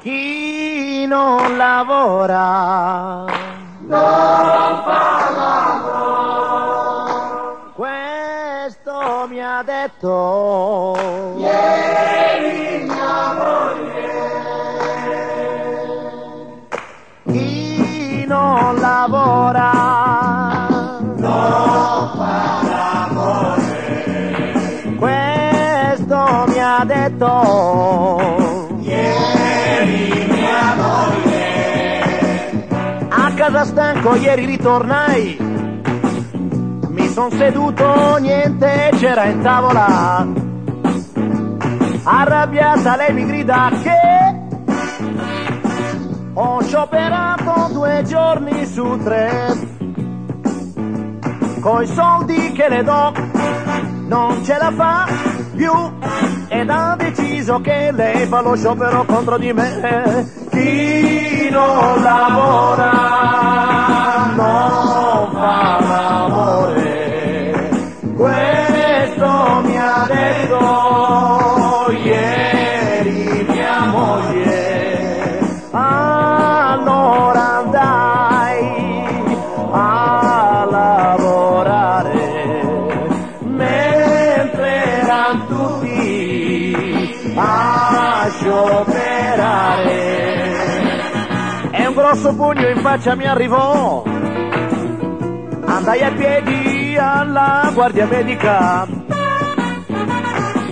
Chi non lavora non fa lavoro. Questo mi ha detto ieri mia moglie. Chi non lavora non fa l'amore. Questo mi ha detto casa stanco ieri ritornai, mi son seduto, niente c'era in tavola. Arrabbiata lei mi grida che ho scioperato due giorni su tre. Coi soldi che le do non ce la fa più ed ha deciso che lei fa lo sciopero contro di me. Chi non lavora ieri mia moglie. Allora andai a lavorare mentre erano tutti a scioperare. E un grosso pugno in faccia mi arrivò. Andai a piedi alla guardia medica.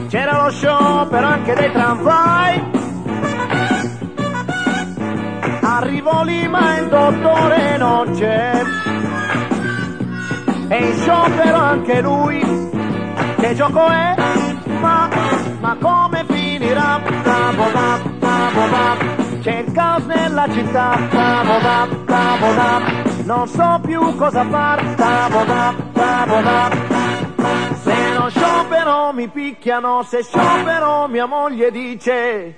C'era lo sciopero anche dei tramvai. Arrivo lì ma il dottore non c'è. E in sciopero anche lui. Che gioco è? Ma, ma come finirà? Tavola, tavola. C'è il caos nella città. Tavola, tavola. Non so più cosa far. Tavola, tavola. Se non sciopero mi picchiano, se sciopero mia moglie dice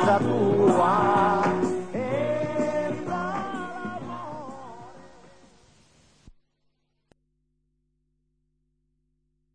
casa tua.